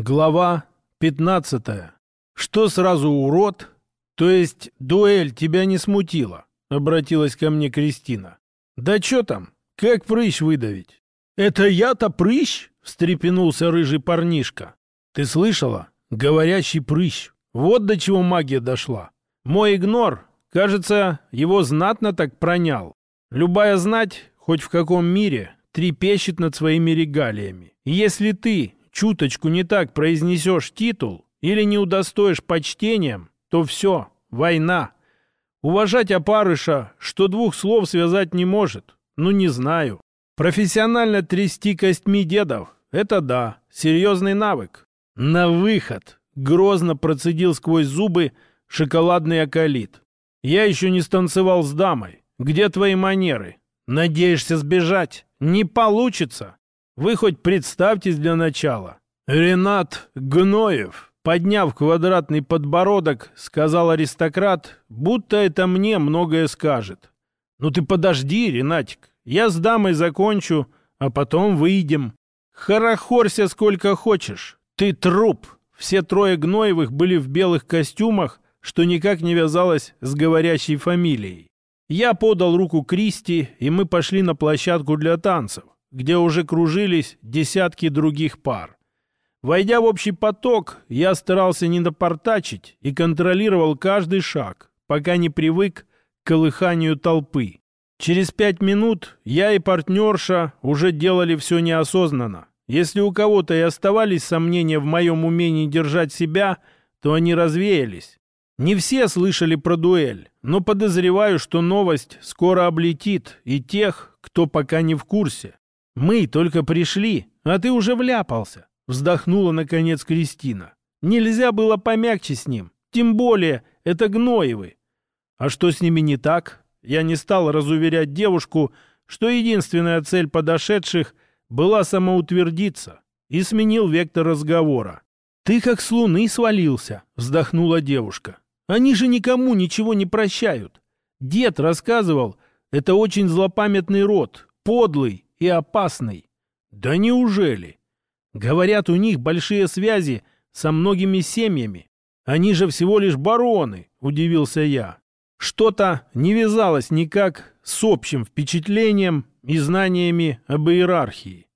Глава 15. Что сразу урод? То есть дуэль тебя не смутила? Обратилась ко мне Кристина. Да что там? Как прыщ выдавить? Это я-то прыщ? Встрепенулся рыжий парнишка. Ты слышала? Говорящий прыщ. Вот до чего магия дошла. Мой игнор, кажется, его знатно так пронял. Любая знать, хоть в каком мире, трепещет над своими регалиями. Если ты чуточку не так произнесешь титул или не удостоишь почтением, то все, война. Уважать опарыша, что двух слов связать не может, ну не знаю. Профессионально трясти костьми дедов – это да, серьезный навык. На выход грозно процедил сквозь зубы шоколадный околит. Я еще не станцевал с дамой. Где твои манеры? Надеешься сбежать? Не получится. Вы хоть представьтесь для начала. Ренат Гноев, подняв квадратный подбородок, сказал аристократ, будто это мне многое скажет. Ну ты подожди, Ренатик, я с дамой закончу, а потом выйдем. Хорохорься сколько хочешь. Ты труп. Все трое Гноевых были в белых костюмах, что никак не вязалось с говорящей фамилией. Я подал руку Кристи, и мы пошли на площадку для танцев где уже кружились десятки других пар. Войдя в общий поток, я старался не напортачить и контролировал каждый шаг, пока не привык к колыханию толпы. Через пять минут я и партнерша уже делали все неосознанно. Если у кого-то и оставались сомнения в моем умении держать себя, то они развеялись. Не все слышали про дуэль, но подозреваю, что новость скоро облетит и тех, кто пока не в курсе. «Мы только пришли, а ты уже вляпался», — вздохнула, наконец, Кристина. «Нельзя было помягче с ним, тем более это Гноевы». «А что с ними не так?» Я не стал разуверять девушку, что единственная цель подошедших была самоутвердиться, и сменил вектор разговора. «Ты как с луны свалился», — вздохнула девушка. «Они же никому ничего не прощают. Дед рассказывал, это очень злопамятный род, подлый, и опасный. Да неужели? Говорят, у них большие связи со многими семьями. Они же всего лишь бароны, удивился я. Что-то не вязалось никак с общим впечатлением и знаниями об иерархии.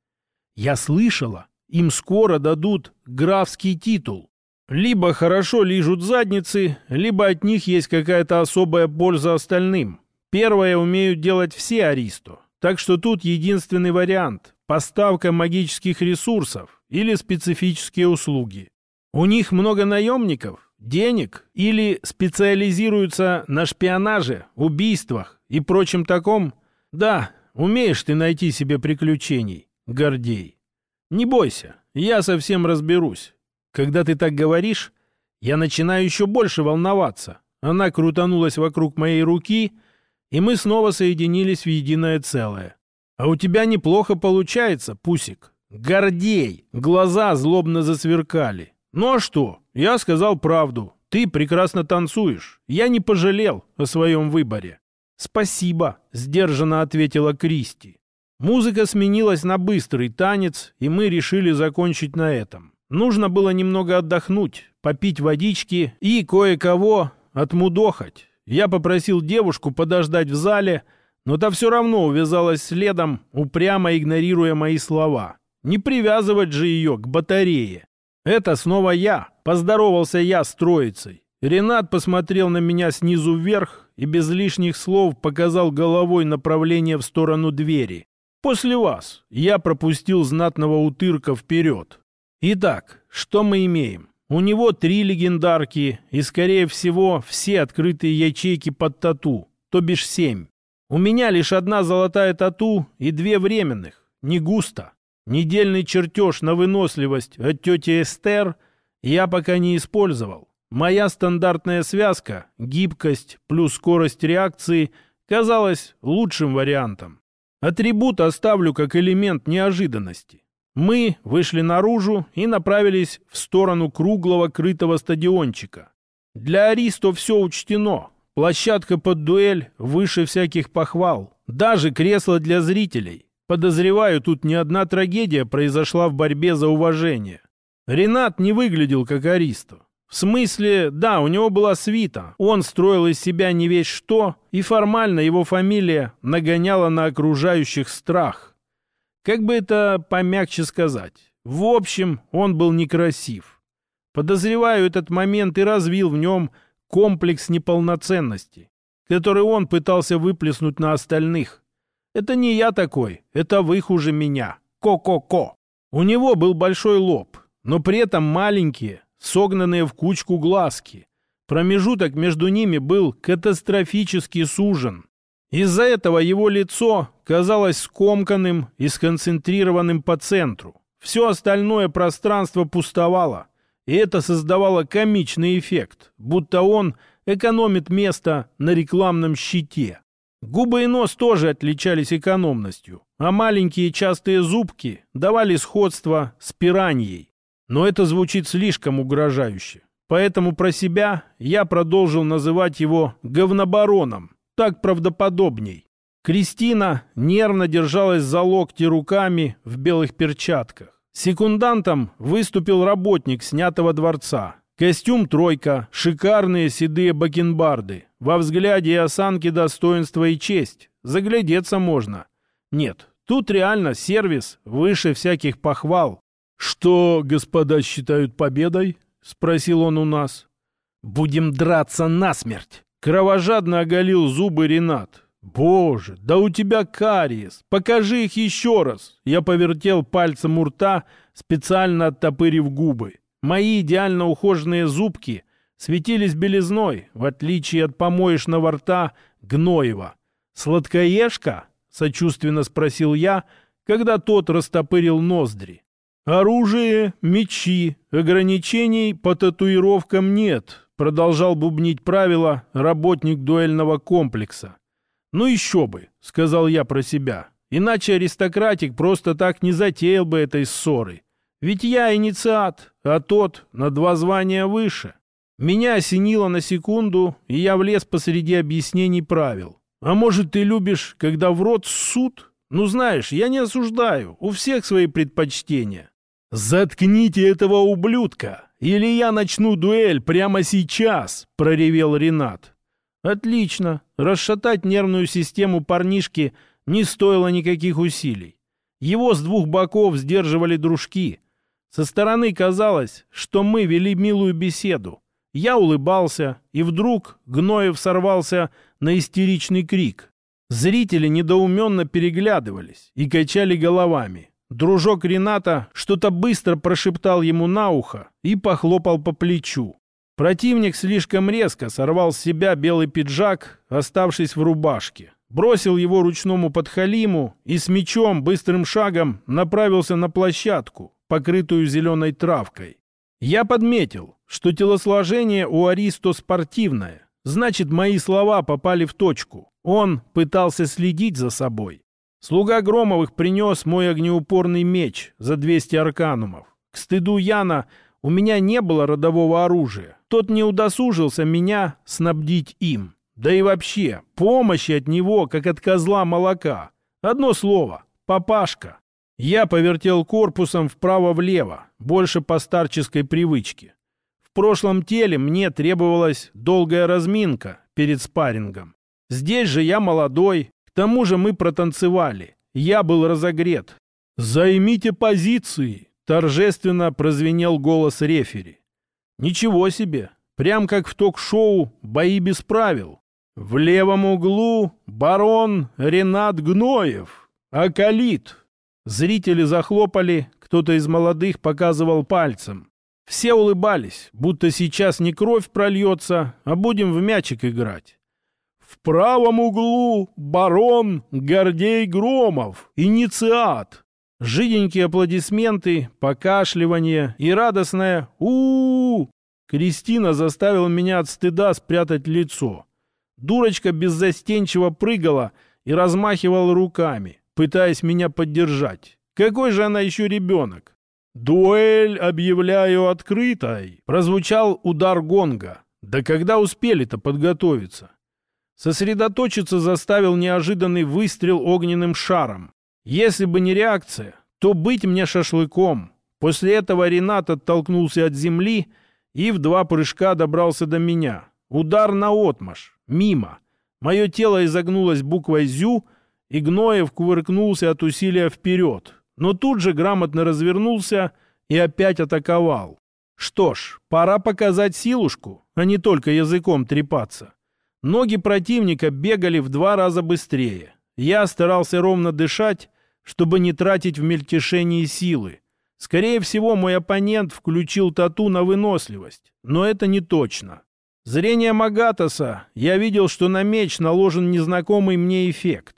Я слышала, им скоро дадут графский титул. Либо хорошо лижут задницы, либо от них есть какая-то особая польза остальным. Первое умеют делать все аристо. Так что тут единственный вариант – поставка магических ресурсов или специфические услуги. У них много наемников, денег или специализируются на шпионаже, убийствах и прочем таком. Да, умеешь ты найти себе приключений, Гордей. Не бойся, я совсем разберусь. Когда ты так говоришь, я начинаю еще больше волноваться. Она крутанулась вокруг моей руки – и мы снова соединились в единое целое. А у тебя неплохо получается, Пусик. Гордей! Глаза злобно засверкали. Ну а что? Я сказал правду. Ты прекрасно танцуешь. Я не пожалел о своем выборе. Спасибо, сдержанно ответила Кристи. Музыка сменилась на быстрый танец, и мы решили закончить на этом. Нужно было немного отдохнуть, попить водички и кое-кого отмудохать. Я попросил девушку подождать в зале, но та все равно увязалась следом, упрямо игнорируя мои слова. Не привязывать же ее к батарее. Это снова я. Поздоровался я с троицей. Ренат посмотрел на меня снизу вверх и без лишних слов показал головой направление в сторону двери. «После вас я пропустил знатного утырка вперед. Итак, что мы имеем? У него три легендарки и, скорее всего, все открытые ячейки под тату, то бишь семь. У меня лишь одна золотая тату и две временных. Не густо. Недельный чертеж на выносливость от тети Эстер я пока не использовал. Моя стандартная связка, гибкость плюс скорость реакции, казалась лучшим вариантом. Атрибут оставлю как элемент неожиданности. Мы вышли наружу и направились в сторону круглого крытого стадиончика. Для Аристо все учтено. Площадка под дуэль выше всяких похвал. Даже кресло для зрителей. Подозреваю, тут не одна трагедия произошла в борьбе за уважение. Ренат не выглядел как Аристо. В смысле, да, у него была свита. Он строил из себя не весь что, и формально его фамилия нагоняла на окружающих страх. Как бы это помягче сказать. В общем, он был некрасив. Подозреваю, этот момент и развил в нем комплекс неполноценности, который он пытался выплеснуть на остальных. Это не я такой, это вы хуже меня. Ко-ко-ко. У него был большой лоб, но при этом маленькие, согнанные в кучку глазки. Промежуток между ними был катастрофически сужен. Из-за этого его лицо казалось скомканным и сконцентрированным по центру. Все остальное пространство пустовало, и это создавало комичный эффект, будто он экономит место на рекламном щите. Губы и нос тоже отличались экономностью, а маленькие частые зубки давали сходство с пираньей. Но это звучит слишком угрожающе. Поэтому про себя я продолжил называть его говнобароном. Так правдоподобней. Кристина нервно держалась за локти руками в белых перчатках. Секундантом выступил работник снятого дворца. Костюм «тройка», шикарные седые бакенбарды. Во взгляде и осанке достоинство и честь. Заглядеться можно. Нет, тут реально сервис выше всяких похвал. «Что господа считают победой?» — спросил он у нас. «Будем драться насмерть!» — кровожадно оголил зубы Ренат. «Боже, да у тебя кариес! Покажи их еще раз!» Я повертел пальцем у рта, специально оттопырив губы. Мои идеально ухоженные зубки светились белизной, в отличие от помоечного рта Гноева. «Сладкоежка?» — сочувственно спросил я, когда тот растопырил ноздри. «Оружие, мечи, ограничений по татуировкам нет», продолжал бубнить правила работник дуэльного комплекса. «Ну еще бы», — сказал я про себя. «Иначе аристократик просто так не затеял бы этой ссоры. Ведь я инициат, а тот на два звания выше». Меня осенило на секунду, и я влез посреди объяснений правил. «А может, ты любишь, когда в рот суд?» «Ну, знаешь, я не осуждаю, у всех свои предпочтения. «Заткните этого ублюдка, или я начну дуэль прямо сейчас!» — проревел Ренат. «Отлично. Расшатать нервную систему парнишки не стоило никаких усилий. Его с двух боков сдерживали дружки. Со стороны казалось, что мы вели милую беседу. Я улыбался, и вдруг Гноев сорвался на истеричный крик. Зрители недоуменно переглядывались и качали головами. Дружок Рената что-то быстро прошептал ему на ухо и похлопал по плечу. Противник слишком резко сорвал с себя белый пиджак, оставшись в рубашке. Бросил его ручному подхалиму и с мечом быстрым шагом направился на площадку, покрытую зеленой травкой. Я подметил, что телосложение у Аристо спортивное. Значит, мои слова попали в точку. Он пытался следить за собой. Слуга Громовых принес мой огнеупорный меч за 200 арканумов. К стыду Яна у меня не было родового оружия. Тот не удосужился меня снабдить им. Да и вообще, помощи от него, как от козла молока. Одно слово — папашка. Я повертел корпусом вправо-влево, больше по старческой привычке. В прошлом теле мне требовалась долгая разминка перед спаррингом. Здесь же я молодой, к тому же мы протанцевали. Я был разогрет. «Займите позиции!» — торжественно прозвенел голос рефери. «Ничего себе! Прям как в ток-шоу «Бои без правил». В левом углу барон Ренат Гноев. Акалит. Зрители захлопали, кто-то из молодых показывал пальцем. Все улыбались, будто сейчас не кровь прольется, а будем в мячик играть. В правом углу барон Гордей Громов, инициат. Жиденькие аплодисменты, покашливание и радостное у, -у, -у, Кристина заставила меня от стыда спрятать лицо. Дурочка беззастенчиво прыгала и размахивала руками, пытаясь меня поддержать. Какой же она еще ребенок? «Дуэль объявляю открытой!» Прозвучал удар гонга. Да когда успели-то подготовиться? Сосредоточиться заставил неожиданный выстрел огненным шаром. Если бы не реакция, то быть мне шашлыком. После этого Ренат оттолкнулся от земли и в два прыжка добрался до меня. Удар на отмаш, мимо. Мое тело изогнулось буквой «зю», и Гноев кувыркнулся от усилия вперед, но тут же грамотно развернулся и опять атаковал. Что ж, пора показать силушку, а не только языком трепаться. Ноги противника бегали в два раза быстрее. Я старался ровно дышать, чтобы не тратить в мельтешении силы. Скорее всего, мой оппонент включил тату на выносливость, но это не точно. Зрение Магатаса я видел, что на меч наложен незнакомый мне эффект.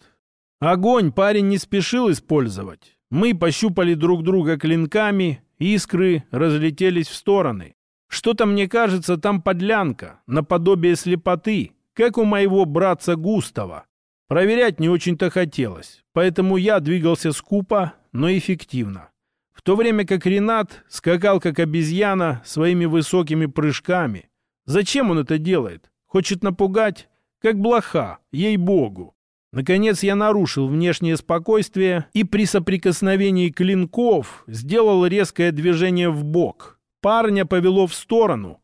Огонь парень не спешил использовать. Мы пощупали друг друга клинками, искры разлетелись в стороны. Что-то, мне кажется, там подлянка, наподобие слепоты, как у моего братца Густава. Проверять не очень-то хотелось, поэтому я двигался скупо, но эффективно. В то время как Ренат скакал как обезьяна своими высокими прыжками. Зачем он это делает? Хочет напугать? Как блоха, ей-богу. Наконец я нарушил внешнее спокойствие и при соприкосновении клинков сделал резкое движение в бок. Парня повело в сторону,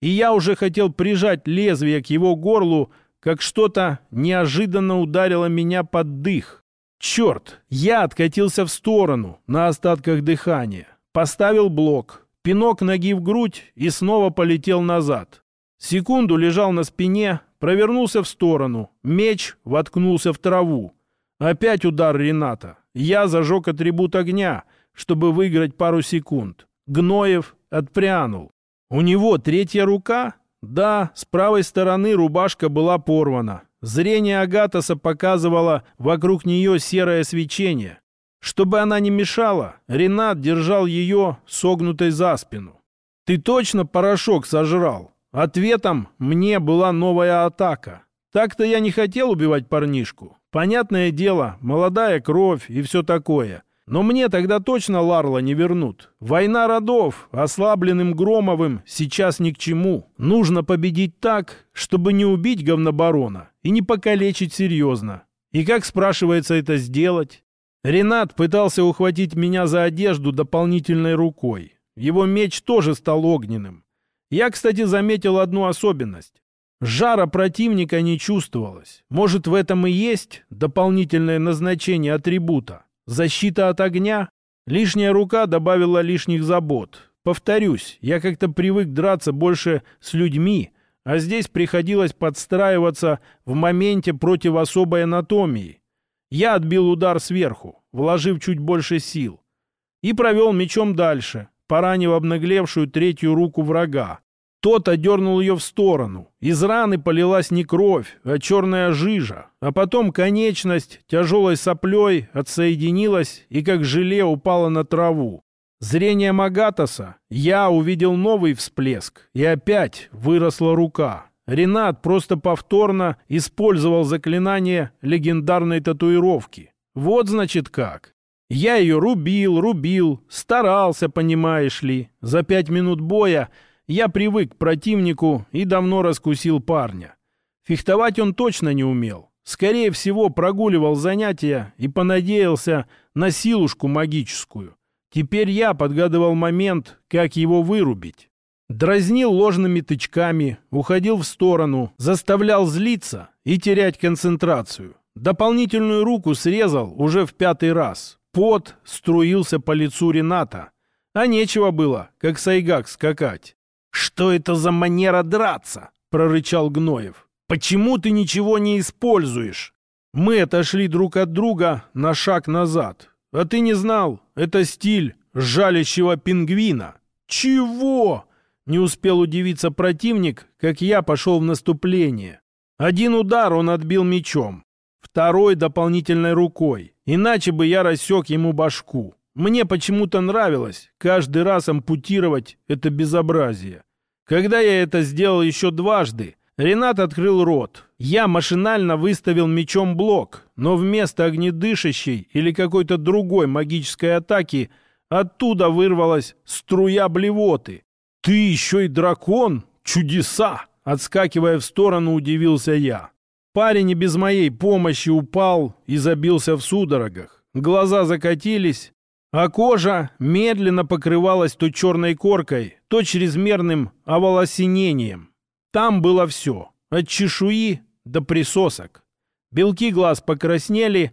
и я уже хотел прижать лезвие к его горлу, как что-то неожиданно ударило меня под дых. Черт, я откатился в сторону на остатках дыхания, поставил блок, пинок ноги в грудь и снова полетел назад. Секунду лежал на спине, провернулся в сторону, меч воткнулся в траву. Опять удар Рената. Я зажег атрибут огня, чтобы выиграть пару секунд. Гноев отпрянул. У него третья рука? Да, с правой стороны рубашка была порвана. Зрение Агатоса показывало вокруг нее серое свечение. Чтобы она не мешала, Ренат держал ее согнутой за спину. «Ты точно порошок сожрал?» Ответом мне была новая атака. Так-то я не хотел убивать парнишку. Понятное дело, молодая кровь и все такое. Но мне тогда точно Ларла не вернут. Война родов, ослабленным Громовым, сейчас ни к чему. Нужно победить так, чтобы не убить говнобарона и не покалечить серьезно. И как, спрашивается, это сделать? Ренат пытался ухватить меня за одежду дополнительной рукой. Его меч тоже стал огненным. Я, кстати, заметил одну особенность. Жара противника не чувствовалось. Может, в этом и есть дополнительное назначение атрибута. Защита от огня? Лишняя рука добавила лишних забот. Повторюсь, я как-то привык драться больше с людьми, а здесь приходилось подстраиваться в моменте против особой анатомии. Я отбил удар сверху, вложив чуть больше сил, и провел мечом дальше, поранив обнаглевшую третью руку врага. Тот одернул ее в сторону. Из раны полилась не кровь, а черная жижа. А потом конечность тяжелой соплей отсоединилась и как желе упала на траву. Зрение Магатаса я увидел новый всплеск, и опять выросла рука. Ренат просто повторно использовал заклинание легендарной татуировки. Вот значит как. Я ее рубил, рубил, старался, понимаешь ли. За пять минут боя я привык к противнику и давно раскусил парня. Фехтовать он точно не умел. Скорее всего, прогуливал занятия и понадеялся на силушку магическую. Теперь я подгадывал момент, как его вырубить. Дразнил ложными тычками, уходил в сторону, заставлял злиться и терять концентрацию. Дополнительную руку срезал уже в пятый раз. Пот струился по лицу Рената. А нечего было, как сайгак, скакать. «Что это за манера драться?» — прорычал Гноев. «Почему ты ничего не используешь?» Мы отошли друг от друга на шаг назад. «А ты не знал? Это стиль жалящего пингвина». «Чего?» — не успел удивиться противник, как я пошел в наступление. Один удар он отбил мечом, второй дополнительной рукой. Иначе бы я рассек ему башку. Мне почему-то нравилось каждый раз ампутировать это безобразие. Когда я это сделал еще дважды, Ренат открыл рот. Я машинально выставил мечом блок, но вместо огнедышащей или какой-то другой магической атаки оттуда вырвалась струя блевоты. «Ты еще и дракон? Чудеса!» Отскакивая в сторону, удивился я. Парень и без моей помощи упал и забился в судорогах. Глаза закатились, а кожа медленно покрывалась то черной коркой, то чрезмерным оволосенением. Там было все, от чешуи до присосок. Белки глаз покраснели,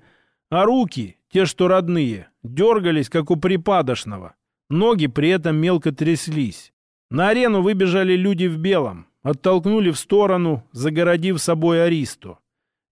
а руки, те, что родные, дергались, как у припадочного. Ноги при этом мелко тряслись. На арену выбежали люди в белом, оттолкнули в сторону, загородив собой Аристу.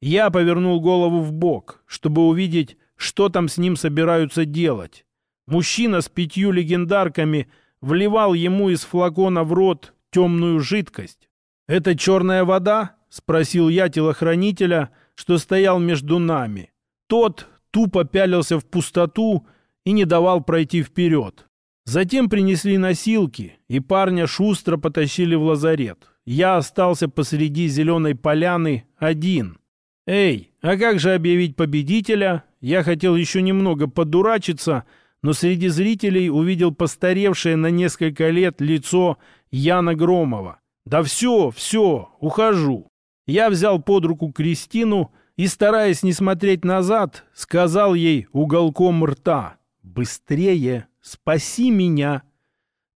Я повернул голову в бок, чтобы увидеть, что там с ним собираются делать. Мужчина с пятью легендарками вливал ему из флакона в рот темную жидкость. «Это черная вода?» — спросил я телохранителя, что стоял между нами. Тот тупо пялился в пустоту и не давал пройти вперед. Затем принесли носилки, и парня шустро потащили в лазарет. Я остался посреди зеленой поляны один. «Эй, а как же объявить победителя?» Я хотел еще немного подурачиться, но среди зрителей увидел постаревшее на несколько лет лицо Яна Громова. «Да все, все, ухожу». Я взял под руку Кристину и, стараясь не смотреть назад, сказал ей уголком рта «Быстрее!» Спаси меня!»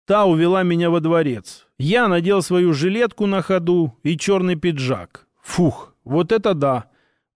Та увела меня во дворец. Я надел свою жилетку на ходу и черный пиджак. Фух, вот это да!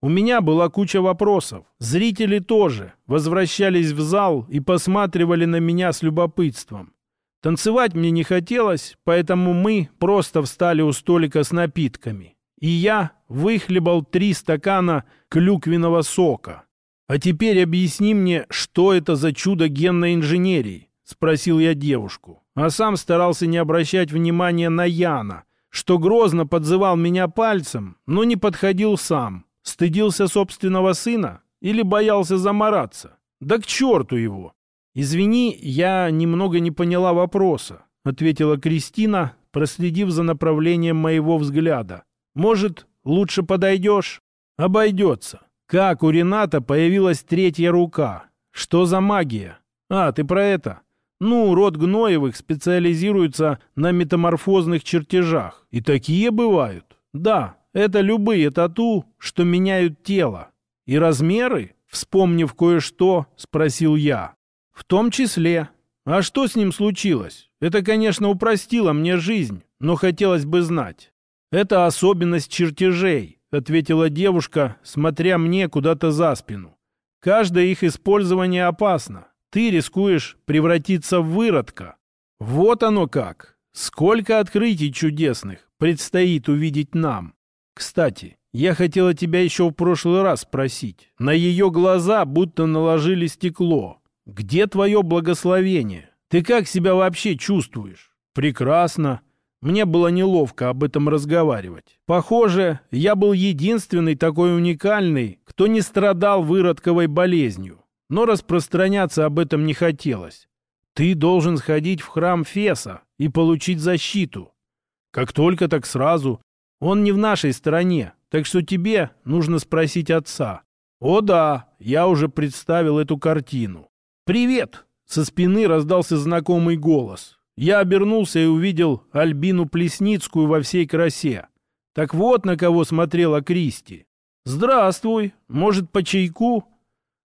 У меня была куча вопросов. Зрители тоже возвращались в зал и посматривали на меня с любопытством. Танцевать мне не хотелось, поэтому мы просто встали у столика с напитками. И я выхлебал три стакана клюквенного сока. «А теперь объясни мне, что это за чудо генной инженерии?» — спросил я девушку. А сам старался не обращать внимания на Яна, что грозно подзывал меня пальцем, но не подходил сам. Стыдился собственного сына или боялся замораться? Да к черту его! «Извини, я немного не поняла вопроса», — ответила Кристина, проследив за направлением моего взгляда. «Может, лучше подойдешь?» «Обойдется. Как у Рената появилась третья рука? Что за магия? А, ты про это? Ну, род Гноевых специализируется на метаморфозных чертежах. И такие бывают. Да, это любые тату, что меняют тело. И размеры? Вспомнив кое-что, спросил я. В том числе. А что с ним случилось? Это, конечно, упростило мне жизнь, но хотелось бы знать. Это особенность чертежей ответила девушка, смотря мне куда-то за спину. Каждое их использование опасно. Ты рискуешь превратиться в выродка. Вот оно как. Сколько открытий чудесных предстоит увидеть нам. Кстати, я хотела тебя еще в прошлый раз спросить. На ее глаза будто наложили стекло. Где твое благословение? Ты как себя вообще чувствуешь? Прекрасно. Мне было неловко об этом разговаривать. Похоже, я был единственный такой уникальный, кто не страдал выродковой болезнью. Но распространяться об этом не хотелось. Ты должен сходить в храм Феса и получить защиту. Как только, так сразу. Он не в нашей стороне, так что тебе нужно спросить отца. О да, я уже представил эту картину. «Привет!» — со спины раздался знакомый голос. Я обернулся и увидел Альбину Плесницкую во всей красе. Так вот на кого смотрела Кристи. «Здравствуй! Может, по чайку?»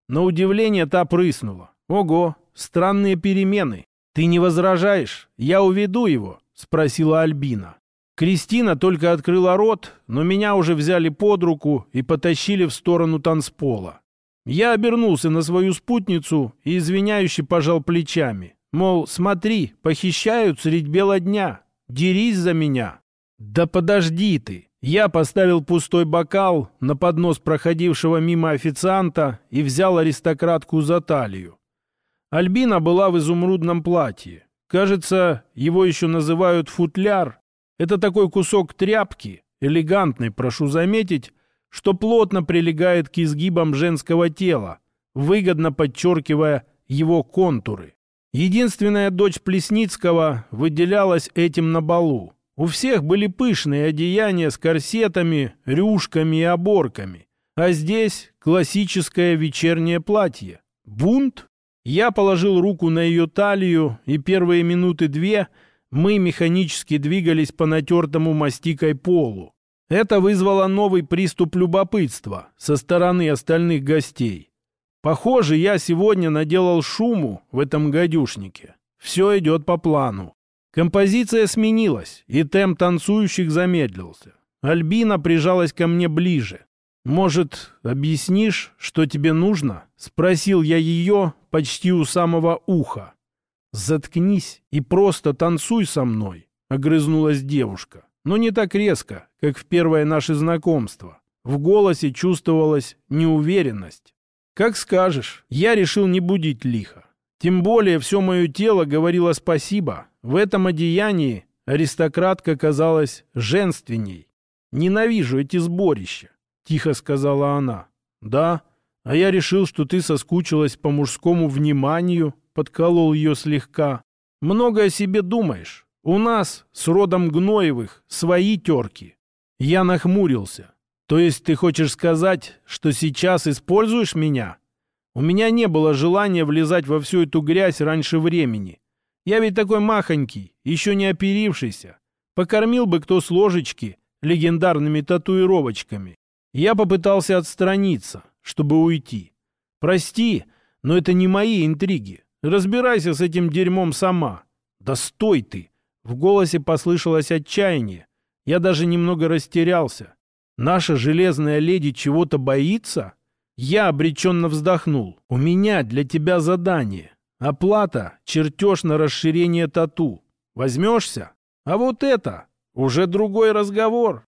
На удивление та прыснула. «Ого, странные перемены. Ты не возражаешь? Я уведу его?» — спросила Альбина. Кристина только открыла рот, но меня уже взяли под руку и потащили в сторону танцпола. Я обернулся на свою спутницу и извиняюще пожал плечами. Мол, смотри, похищают средь бела дня. Дерись за меня. Да подожди ты. Я поставил пустой бокал на поднос проходившего мимо официанта и взял аристократку за талию. Альбина была в изумрудном платье. Кажется, его еще называют футляр. Это такой кусок тряпки, элегантный, прошу заметить, что плотно прилегает к изгибам женского тела, выгодно подчеркивая его контуры. Единственная дочь Плесницкого выделялась этим на балу. У всех были пышные одеяния с корсетами, рюшками и оборками. А здесь классическое вечернее платье. Бунт? Я положил руку на ее талию, и первые минуты две мы механически двигались по натертому мастикой полу. Это вызвало новый приступ любопытства со стороны остальных гостей. Похоже, я сегодня наделал шуму в этом гадюшнике. Все идет по плану. Композиция сменилась, и темп танцующих замедлился. Альбина прижалась ко мне ближе. «Может, объяснишь, что тебе нужно?» — спросил я ее почти у самого уха. «Заткнись и просто танцуй со мной», — огрызнулась девушка. Но не так резко, как в первое наше знакомство. В голосе чувствовалась неуверенность. «Как скажешь, я решил не будить лихо. Тем более все мое тело говорило спасибо. В этом одеянии аристократка казалась женственней. Ненавижу эти сборища», — тихо сказала она. «Да, а я решил, что ты соскучилась по мужскому вниманию», — подколол ее слегка. «Много о себе думаешь. У нас с родом Гноевых свои терки». Я нахмурился. То есть ты хочешь сказать, что сейчас используешь меня? У меня не было желания влезать во всю эту грязь раньше времени. Я ведь такой махонький, еще не оперившийся. Покормил бы кто с ложечки легендарными татуировочками. Я попытался отстраниться, чтобы уйти. Прости, но это не мои интриги. Разбирайся с этим дерьмом сама. Да стой ты! В голосе послышалось отчаяние. Я даже немного растерялся. Наша железная леди чего-то боится? Я обреченно вздохнул. У меня для тебя задание. Оплата — чертеж на расширение тату. Возьмешься? А вот это уже другой разговор.